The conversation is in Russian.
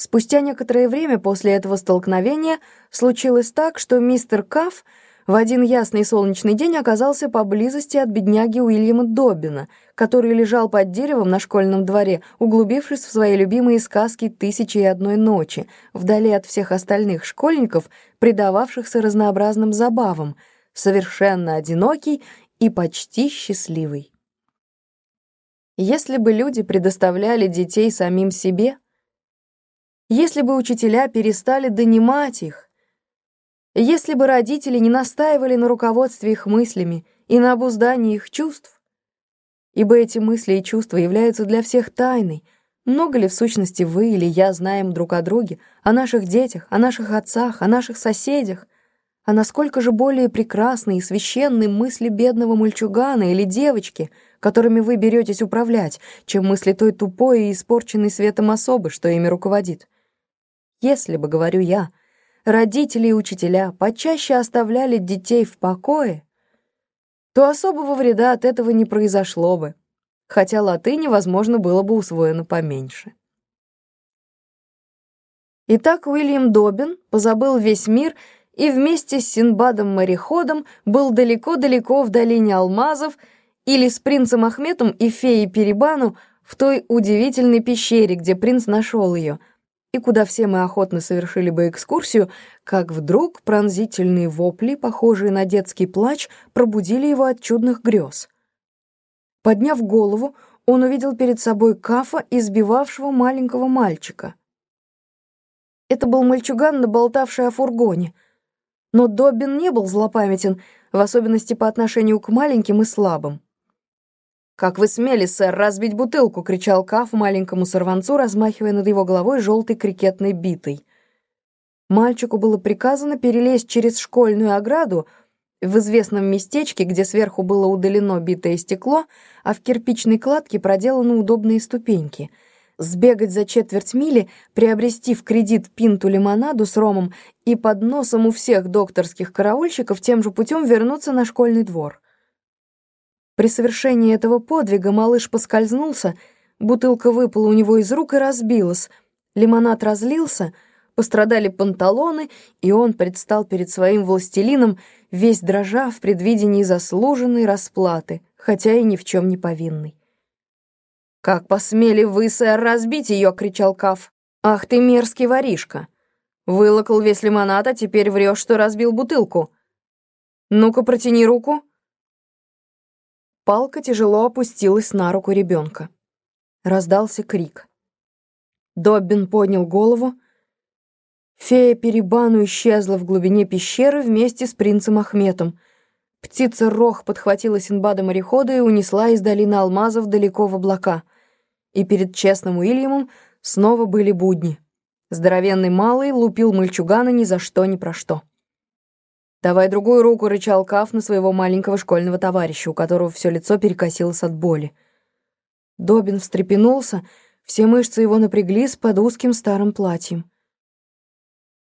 Спустя некоторое время после этого столкновения случилось так, что мистер Кафф в один ясный солнечный день оказался поблизости от бедняги Уильяма Доббина, который лежал под деревом на школьном дворе, углубившись в свои любимые сказки «Тысячи и одной ночи», вдали от всех остальных школьников, предававшихся разнообразным забавам, совершенно одинокий и почти счастливый. Если бы люди предоставляли детей самим себе — если бы учителя перестали донимать их, если бы родители не настаивали на руководстве их мыслями и на обуздании их чувств, ибо эти мысли и чувства являются для всех тайной, много ли в сущности вы или я знаем друг о друге, о наших детях, о наших отцах, о наших соседях, а насколько же более прекрасны и священны мысли бедного мальчугана или девочки, которыми вы беретесь управлять, чем мысли той тупой и испорченной светом особы, что ими руководит. Если бы, говорю я, родители и учителя почаще оставляли детей в покое, то особого вреда от этого не произошло бы, хотя латыни, возможно, было бы усвоено поменьше. Итак, Уильям Добин позабыл весь мир и вместе с Синбадом-мореходом был далеко-далеко в долине алмазов или с принцем Ахметом и феей Перебану в той удивительной пещере, где принц нашел ее — и куда все мы охотно совершили бы экскурсию, как вдруг пронзительные вопли, похожие на детский плач, пробудили его от чудных грез. Подняв голову, он увидел перед собой Кафа, избивавшего маленького мальчика. Это был мальчуган, наболтавший о фургоне. Но Доббин не был злопамятен, в особенности по отношению к маленьким и слабым. «Как вы смели, сэр, разбить бутылку!» — кричал Каф маленькому сорванцу, размахивая над его головой желтой крикетной битой. Мальчику было приказано перелезть через школьную ограду в известном местечке, где сверху было удалено битое стекло, а в кирпичной кладке проделаны удобные ступеньки. Сбегать за четверть мили, приобрести в кредит пинту лимонаду с ромом и под носом у всех докторских караульщиков тем же путем вернуться на школьный двор. При совершении этого подвига малыш поскользнулся, бутылка выпала у него из рук и разбилась, лимонад разлился, пострадали панталоны, и он предстал перед своим властелином, весь дрожа в предвидении заслуженной расплаты, хотя и ни в чем не повинный. «Как посмели вы, сэр, разбить ее!» — кричал Каф. «Ах ты мерзкий воришка! Вылокал весь лимонад, а теперь врешь, что разбил бутылку. Ну-ка, протяни руку!» Палка тяжело опустилась на руку ребенка. Раздался крик. Доббин поднял голову. Фея Перебану исчезла в глубине пещеры вместе с принцем Ахметом. Птица Рох подхватила Синбада морехода и унесла из долины алмазов далеко в облака. И перед честным Уильямом снова были будни. Здоровенный малый лупил мальчугана ни за что ни про что. «Давай другую руку», — рычал Каф на своего маленького школьного товарища, у которого все лицо перекосилось от боли. Добин встрепенулся, все мышцы его напряглись под узким старым платьем.